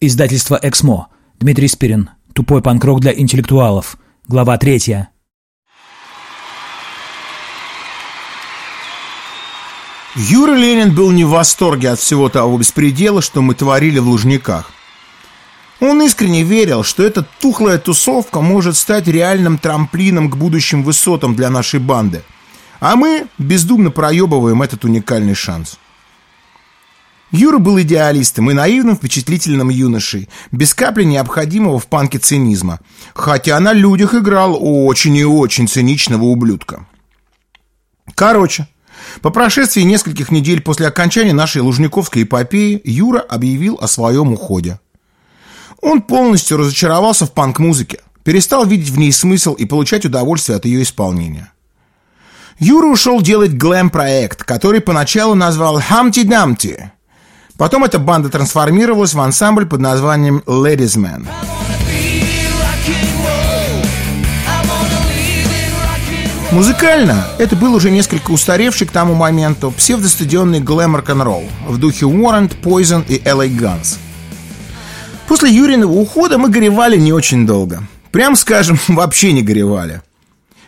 Издательство «Эксмо». Дмитрий Спирин. Тупой панкрок для интеллектуалов. Глава третья. Юра Ленин был не в восторге от всего того беспредела, что мы творили в Лужниках. Он искренне верил, что эта тухлая тусовка может стать реальным трамплином к будущим высотам для нашей банды. А мы бездумно проебываем этот уникальный шанс. Юра был идеалистом и наивным впечатлительным юношей, без капли необходимого в панке цинизма, хотя на людях играл очень и очень циничного ублюдка. Короче, по прошествии нескольких недель после окончания нашей лужниковской эпопеи Юра объявил о своем уходе. Он полностью разочаровался в панк-музыке, перестал видеть в ней смысл и получать удовольствие от ее исполнения. Юра ушел делать глэм-проект, который поначалу назвал «Хамти Дамти», Потом эта банда трансформировалась в ансамбль под названием Ladies Man. Музыкально это был уже несколько устаревший к тому моменту псевдостадионный глэм рок-н-ролл в духе Warrant, Poison и LA Guns. После Юриного ухода мы горевали не очень долго. Прям скажем, вообще не горевали.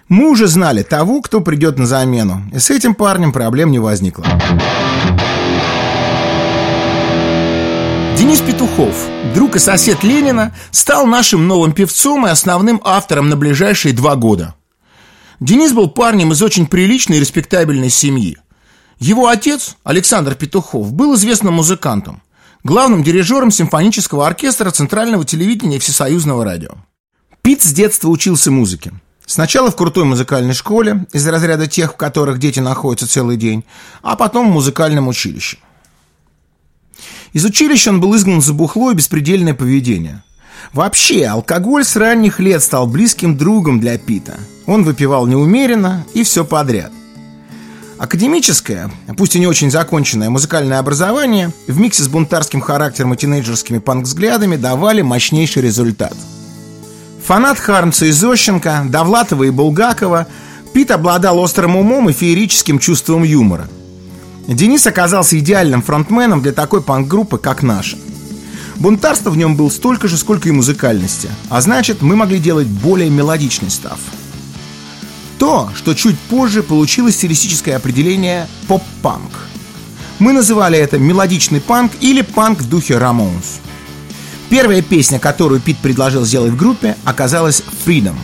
Мы уже знали того, кто придет на замену, и с этим парнем проблем не возникло. Денис Петухов, друг и сосед Ленина, стал нашим новым певцом и основным автором на ближайшие два года. Денис был парнем из очень приличной и респектабельной семьи. Его отец, Александр Петухов, был известным музыкантом, главным дирижером симфонического оркестра Центрального телевидения и Всесоюзного радио. Пит с детства учился музыке. Сначала в крутой музыкальной школе, из разряда тех, в которых дети находятся целый день, а потом в музыкальном училище. Из училища он был изгнан за бухло и беспредельное поведение. Вообще, алкоголь с ранних лет стал близким другом для Пита. Он выпивал неумеренно и все подряд. Академическое, пусть и не очень законченное музыкальное образование в миксе с бунтарским характером и тинейджерскими панк-взглядами давали мощнейший результат. Фанат Хармса и Зощенко, Довлатова и Булгакова, Пит обладал острым умом и феерическим чувством юмора – Денис оказался идеальным фронтменом для такой панк-группы, как наша. Бунтарства в нем было столько же, сколько и музыкальности, а значит, мы могли делать более мелодичный став. То, что чуть позже получило стилистическое определение поп-панк. Мы называли это мелодичный панк или панк в духе Рамонс. Первая песня, которую Пит предложил сделать в группе, оказалась «Freedom»,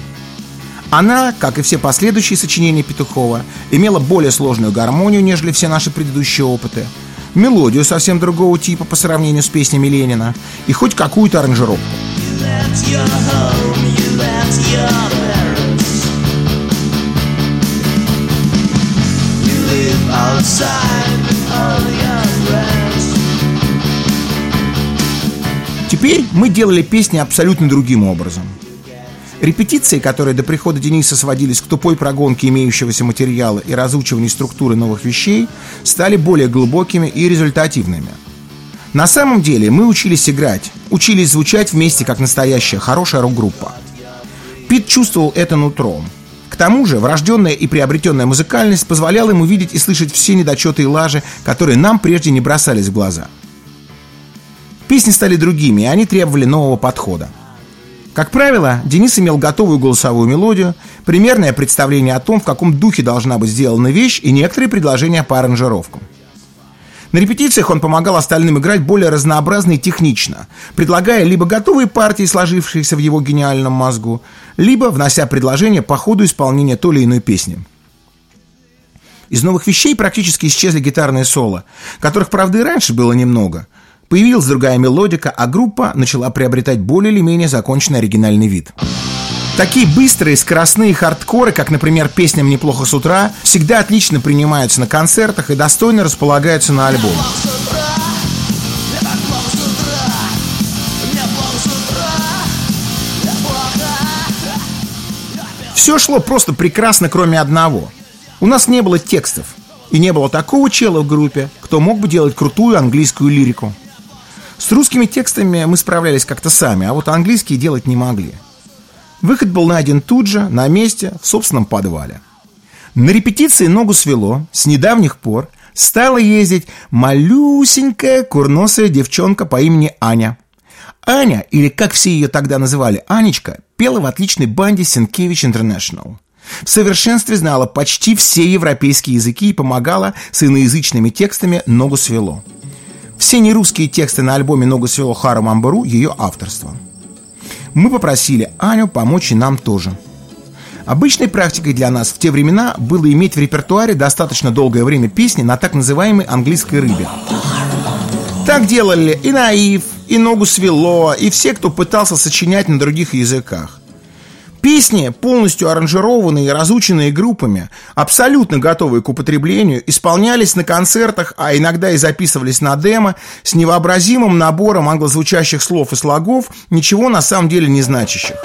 она, как и все последующие сочинения Петухова, имела более сложную гармонию, нежели все наши предыдущие опыты, мелодию совсем другого типа по сравнению с песнями Ленина и хоть какую-то аранжировку. Теперь мы делали песни абсолютно другим образом – Репетиции, которые до прихода Дениса сводились к тупой прогонке имеющегося материала и разучиванию структуры новых вещей, стали более глубокими и результативными. На самом деле мы учились играть, учились звучать вместе как настоящая хорошая рок-группа. Пит чувствовал это нутром. К тому же врожденная и приобретенная музыкальность позволяла ему видеть и слышать все недочеты и лажи, которые нам прежде не бросались в глаза. Песни стали другими, и они требовали нового подхода. Как правило, Денис имел готовую голосовую мелодию, примерное представление о том, в каком духе должна быть сделана вещь и некоторые предложения по аранжировкам. На репетициях он помогал остальным играть более разнообразно и технично, предлагая либо готовые партии, сложившиеся в его гениальном мозгу, либо внося предложения по ходу исполнения той или иной песни. Из новых вещей практически исчезли гитарные соло, которых, правда, и раньше было немного – Появилась другая мелодика, а группа начала приобретать более или менее законченный оригинальный вид. Такие быстрые, скоростные хардкоры, как, например, песня «Мне плохо с утра», всегда отлично принимаются на концертах и достойно располагаются на альбомах. Все шло просто прекрасно, кроме одного. У нас не было текстов. И не было такого чела в группе, кто мог бы делать крутую английскую лирику. С русскими текстами мы справлялись как-то сами, а вот английские делать не могли. Выход был найден тут же, на месте, в собственном подвале. На репетиции ногу свело, с недавних пор стала ездить малюсенькая курносая девчонка по имени Аня. Аня, или как все ее тогда называли, Анечка, пела в отличной банде Сенкевич Интернешнл. В совершенстве знала почти все европейские языки и помогала с иноязычными текстами «Ногу свело». Все нерусские тексты на альбоме «Ногу свело» Хару Мамбару ее авторство. Мы попросили Аню помочь и нам тоже. Обычной практикой для нас в те времена было иметь в репертуаре достаточно долгое время песни на так называемой английской рыбе. Так делали и Наив, и Ногу свело, и все, кто пытался сочинять на других языках. Песни, полностью аранжированные и разученные группами, абсолютно готовые к употреблению, исполнялись на концертах, а иногда и записывались на демо с невообразимым набором англозвучащих слов и слогов, ничего на самом деле не значащих.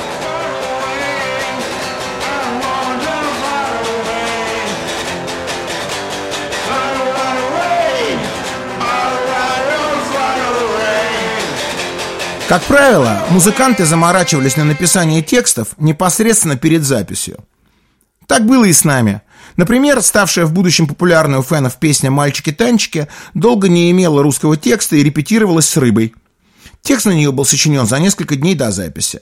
Как правило, музыканты заморачивались на написание текстов непосредственно перед записью. Так было и с нами. Например, ставшая в будущем популярной у фенов песня «Мальчики-танчики» долго не имела русского текста и репетировалась с рыбой. Текст на нее был сочинен за несколько дней до записи.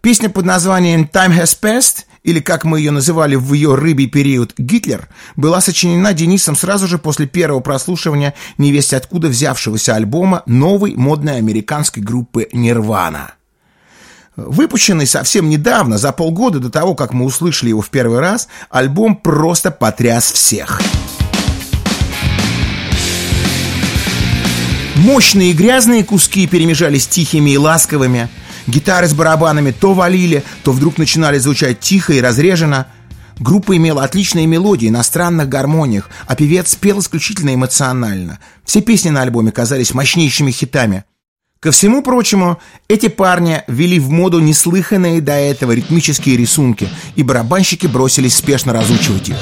Песня под названием «Time has passed» или, как мы ее называли в ее рыбий период, «Гитлер», была сочинена Денисом сразу же после первого прослушивания невесть откуда взявшегося альбома новой модной американской группы «Нирвана». Выпущенный совсем недавно, за полгода до того, как мы услышали его в первый раз, альбом просто потряс всех. Мощные и грязные куски перемежались тихими и ласковыми – Гитары с барабанами то валили, то вдруг начинали звучать тихо и разрежено. Группа имела отличные мелодии на странных гармониях, а певец спел исключительно эмоционально. Все песни на альбоме казались мощнейшими хитами. Ко всему прочему, эти парни ввели в моду неслыханные до этого ритмические рисунки, и барабанщики бросились спешно разучивать их.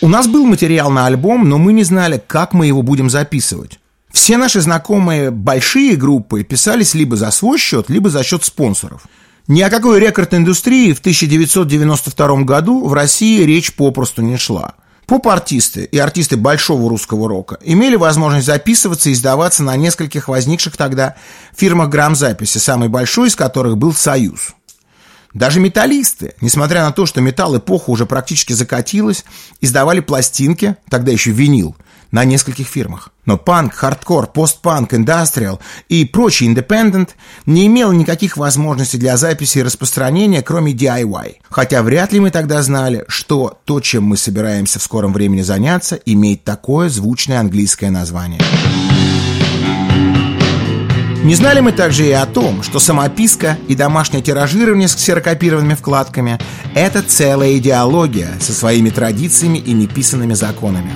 У нас был материал на альбом, но мы не знали, как мы его будем записывать. Все наши знакомые большие группы писались либо за свой счет, либо за счет спонсоров. Ни о какой рекорд-индустрии в 1992 году в России речь попросту не шла. Поп-артисты и артисты большого русского рока имели возможность записываться и издаваться на нескольких возникших тогда фирмах грамзаписи, самой большой из которых был «Союз». Даже металлисты, несмотря на то, что металл эпоха уже практически закатилась, издавали пластинки, тогда еще винил, на нескольких фирмах. Но панк, хардкор, постпанк, индастриал и прочий индепендент не имел никаких возможностей для записи и распространения, кроме DIY. Хотя вряд ли мы тогда знали, что то, чем мы собираемся в скором времени заняться, имеет такое звучное английское название. Не знали мы также и о том, что самописка и домашнее тиражирование с ксерокопированными вкладками – это целая идеология со своими традициями и неписанными законами.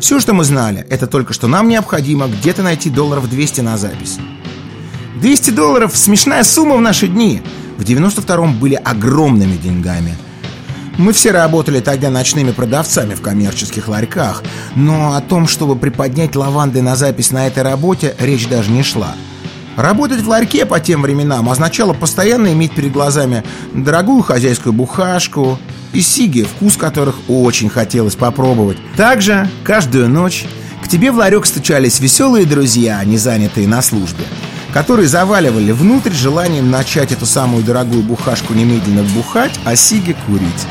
Все, что мы знали, это только что нам необходимо где-то найти долларов 200 на запись. 200 долларов – смешная сумма в наши дни. В 92-м были огромными деньгами. Мы все работали тогда ночными продавцами в коммерческих ларьках, но о том, чтобы приподнять лаванды на запись на этой работе, речь даже не шла. Работать в ларьке по тем временам означало постоянно иметь перед глазами дорогую хозяйскую бухашку, и сиги, вкус которых очень хотелось попробовать. Также каждую ночь к тебе в ларек стучались веселые друзья, не занятые на службе, которые заваливали внутрь желанием начать эту самую дорогую бухашку немедленно бухать, а сиги курить.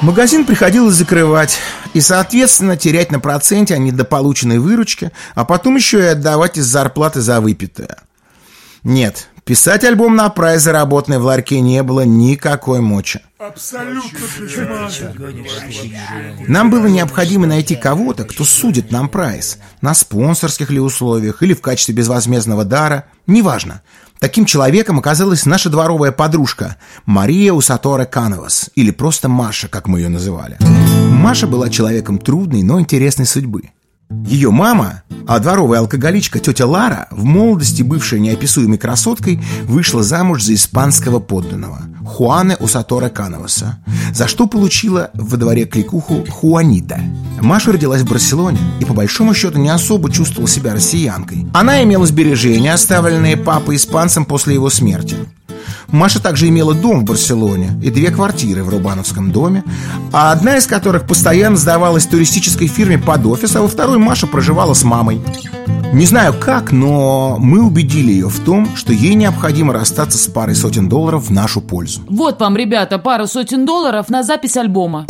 Магазин приходилось закрывать и, соответственно, терять на проценте о недополученной выручке, а потом еще и отдавать из зарплаты за выпитое. Нет, Писать альбом на прайс, заработанный в ларьке, не было никакой мочи. Абсолютно Нам было необходимо найти кого-то, кто судит нам прайс. На спонсорских ли условиях или в качестве безвозмездного дара. Неважно. Таким человеком оказалась наша дворовая подружка Мария Усаторе Кановас, или просто Маша, как мы ее называли. Маша была человеком трудной, но интересной судьбы. Ее мама, а дворовая алкоголичка тетя Лара, в молодости бывшая неописуемой красоткой, вышла замуж за испанского подданного Хуане Усатора Кановаса, за что получила во дворе кликуху Хуанита. Маша родилась в Барселоне и по большому счету не особо чувствовала себя россиянкой. Она имела сбережения, оставленные папой испанцем после его смерти. Маша также имела дом в Барселоне и две квартиры в Рубановском доме, а одна из которых постоянно сдавалась туристической фирме под офис, а во второй Маша проживала с мамой. Не знаю как, но мы убедили ее в том, что ей необходимо расстаться с парой сотен долларов в нашу пользу. Вот вам, ребята, пара сотен долларов на запись альбома.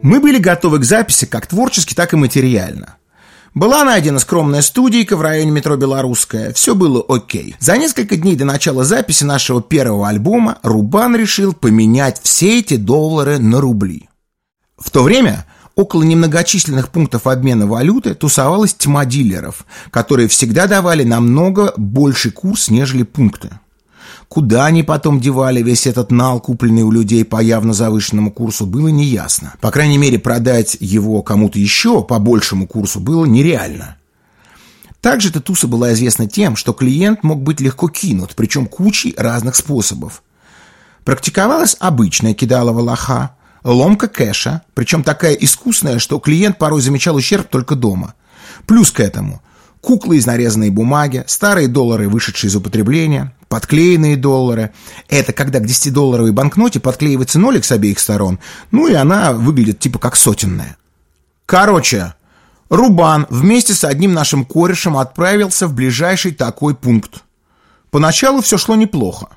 Мы были готовы к записи как творчески, так и материально. Была найдена скромная студийка в районе метро «Белорусская». Все было окей. За несколько дней до начала записи нашего первого альбома Рубан решил поменять все эти доллары на рубли. В то время около немногочисленных пунктов обмена валюты тусовалась тьма дилеров, которые всегда давали намного больший курс, нежели пункты. Куда они потом девали весь этот нал, купленный у людей по явно завышенному курсу, было неясно. По крайней мере, продать его кому-то еще по большему курсу было нереально. Также эта туса была известна тем, что клиент мог быть легко кинут, причем кучей разных способов. Практиковалась обычная кидалова лоха, ломка кэша, причем такая искусная, что клиент порой замечал ущерб только дома. Плюс к этому куклы из нарезанной бумаги, старые доллары, вышедшие из употребления, подклеенные доллары. Это когда к 10-долларовой банкноте подклеивается нолик с обеих сторон, ну и она выглядит типа как сотенная. Короче, Рубан вместе с одним нашим корешем отправился в ближайший такой пункт. Поначалу все шло неплохо.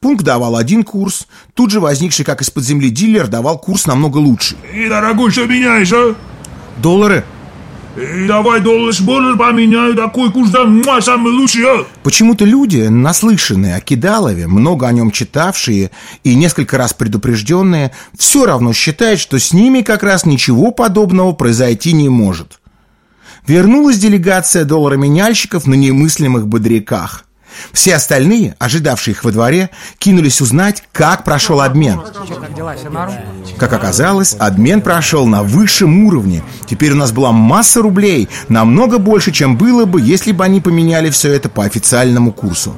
Пункт давал один курс, тут же возникший как из-под земли дилер давал курс намного лучше. И, дорогой, что меняешь, а? Доллары давай доллар доллар поменяю, такой курс там муа, самый лучший, а? Почему-то люди, наслышанные о Кидалове, много о нем читавшие и несколько раз предупрежденные, все равно считают, что с ними как раз ничего подобного произойти не может. Вернулась делегация доллароменяльщиков на немыслимых бодряках. Все остальные, ожидавшие их во дворе, кинулись узнать, как прошел обмен. Как оказалось, обмен прошел на высшем уровне. Теперь у нас была масса рублей, намного больше, чем было бы, если бы они поменяли все это по официальному курсу.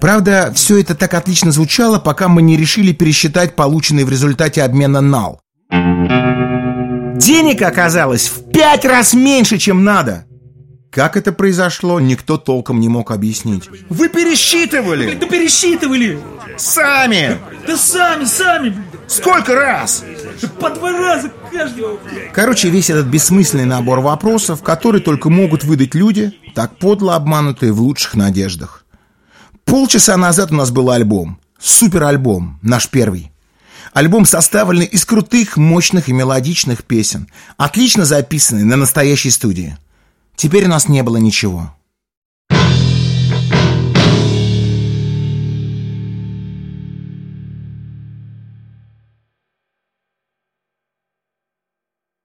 Правда, все это так отлично звучало, пока мы не решили пересчитать полученный в результате обмена нал. Денег оказалось в пять раз меньше, чем надо. Как это произошло, никто толком не мог объяснить. Вы пересчитывали? Да пересчитывали! Сами! Да сами, сами! Сколько раз? По два раза каждый. Короче, весь этот бессмысленный набор вопросов, которые только могут выдать люди, так подло обманутые в лучших надеждах. Полчаса назад у нас был альбом. Супер-альбом, наш первый. Альбом составленный из крутых, мощных и мелодичных песен, отлично записанный на настоящей студии. Теперь у нас не было ничего.